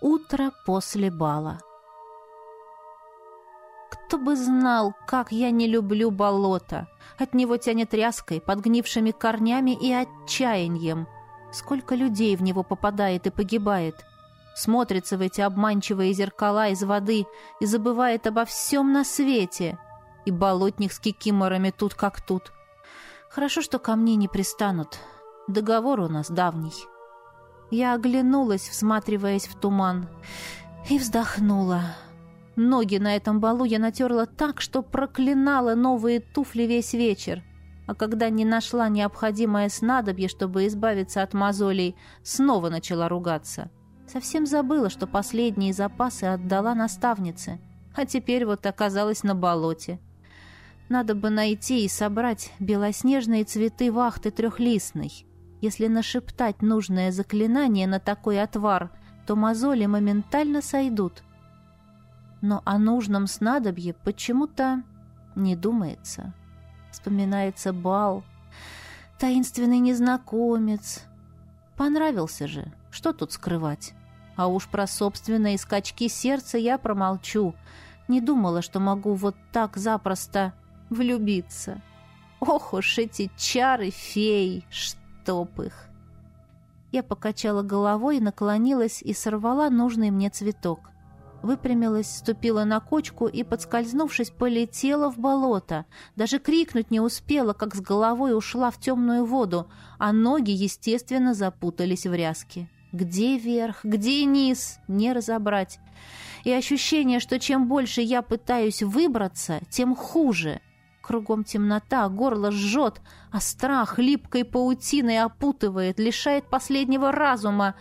Утро после бала. Кто бы знал, как я не люблю болото. От него тянет ряской, подгнившими корнями и отчаянием. Сколько людей в него попадает и погибает. Смотрится в эти обманчивые зеркала из воды и забывает обо всем на свете. И болотник с кикиморами тут как тут. Хорошо, что ко мне не пристанут. Договор у нас давний. Я оглянулась, всматриваясь в туман, и вздохнула. Ноги на этом балу я натерла так, что проклинала новые туфли весь вечер. А когда не нашла необходимое снадобье, чтобы избавиться от мозолей, снова начала ругаться. Совсем забыла, что последние запасы отдала наставнице. А теперь вот оказалась на болоте. Надо бы найти и собрать белоснежные цветы вахты трехлистной. Если нашептать нужное заклинание на такой отвар, то мозоли моментально сойдут. Но о нужном снадобье почему-то не думается. Вспоминается бал, таинственный незнакомец. Понравился же, что тут скрывать? А уж про собственные скачки сердца я промолчу. Не думала, что могу вот так запросто влюбиться. Ох уж эти чары фей, что чтоб их. Я покачала головой, наклонилась и сорвала нужный мне цветок. Выпрямилась, ступила на кочку и, подскользнувшись, полетела в болото. Даже крикнуть не успела, как с головой ушла в темную воду, а ноги, естественно, запутались в ряске. Где верх, где низ, не разобрать. И ощущение, что чем больше я пытаюсь выбраться, тем хуже — Кругом темнота, горло жжет, а страх липкой паутиной опутывает, лишает последнего разума.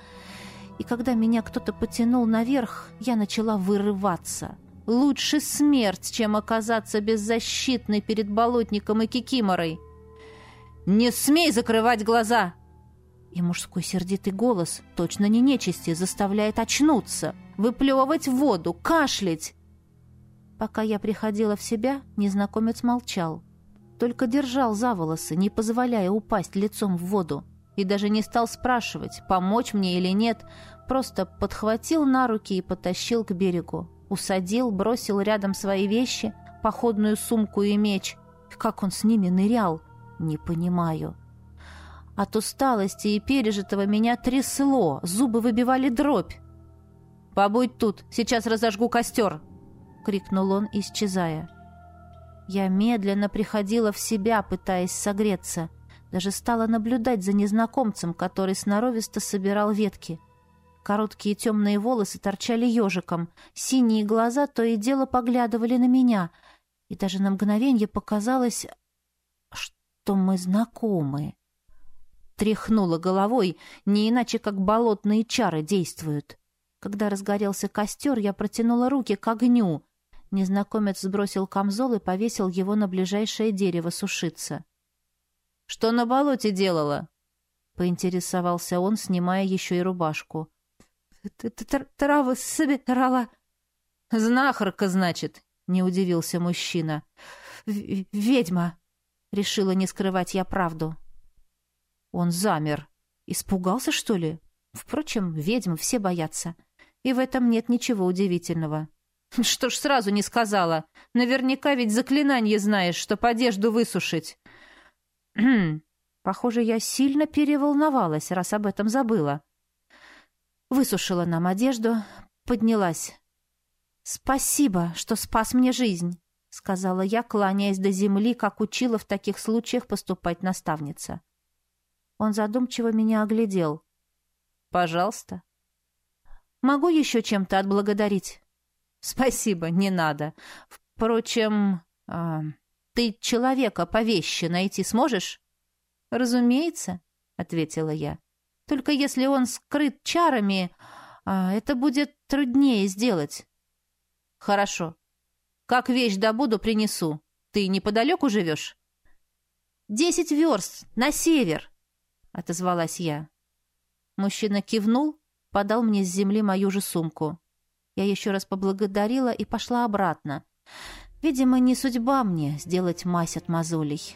И когда меня кто-то потянул наверх, я начала вырываться. Лучше смерть, чем оказаться беззащитной перед болотником и кикиморой. «Не смей закрывать глаза!» И мужской сердитый голос, точно не нечисти, заставляет очнуться, выплевывать воду, кашлять. Пока я приходила в себя, незнакомец молчал. Только держал за волосы, не позволяя упасть лицом в воду. И даже не стал спрашивать, помочь мне или нет, просто подхватил на руки и потащил к берегу. Усадил, бросил рядом свои вещи, походную сумку и меч. Как он с ними нырял, не понимаю. От усталости и пережитого меня трясло, зубы выбивали дробь. «Побудь тут, сейчас разожгу костер!» — крикнул он, исчезая. Я медленно приходила в себя, пытаясь согреться. Даже стала наблюдать за незнакомцем, который сноровисто собирал ветки. Короткие темные волосы торчали ежиком, синие глаза то и дело поглядывали на меня, и даже на мгновение показалось, что мы знакомы. Тряхнула головой, не иначе как болотные чары действуют. Когда разгорелся костер, я протянула руки к огню. Незнакомец сбросил камзол и повесил его на ближайшее дерево сушиться. «Что на болоте делала?» — поинтересовался он, снимая еще и рубашку. «Травы собирала». «Знахарка, значит», — не удивился мужчина. «Ведьма», — решила не скрывать я правду. Он замер. Испугался, что ли? Впрочем, ведьм все боятся. И в этом нет ничего удивительного. Что ж сразу не сказала? Наверняка ведь заклинание знаешь, чтоб одежду высушить. Похоже, я сильно переволновалась, раз об этом забыла. Высушила нам одежду, поднялась. «Спасибо, что спас мне жизнь», — сказала я, кланяясь до земли, как учила в таких случаях поступать наставница. Он задумчиво меня оглядел. «Пожалуйста». «Могу еще чем-то отблагодарить?» «Спасибо, не надо. Впрочем, э, ты человека по вещи найти сможешь?» «Разумеется», — ответила я. «Только если он скрыт чарами, э, это будет труднее сделать». «Хорошо. Как вещь добуду, принесу. Ты неподалеку живешь?» «Десять верст, на север», — отозвалась я. Мужчина кивнул, подал мне с земли мою же сумку. Я еще раз поблагодарила и пошла обратно. Видимо, не судьба мне сделать мазь от мозолей.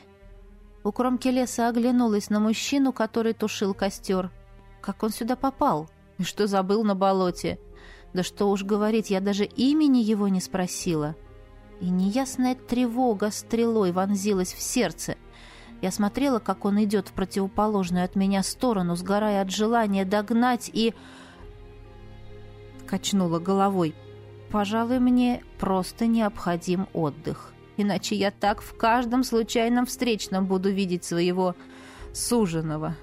У кромки леса оглянулась на мужчину, который тушил костер. Как он сюда попал? И что забыл на болоте? Да что уж говорить, я даже имени его не спросила. И неясная тревога стрелой вонзилась в сердце. Я смотрела, как он идет в противоположную от меня сторону, сгорая от желания догнать и... Качнула головой. Пожалуй, мне просто необходим отдых. Иначе я так в каждом случайном встречном буду видеть своего суженого.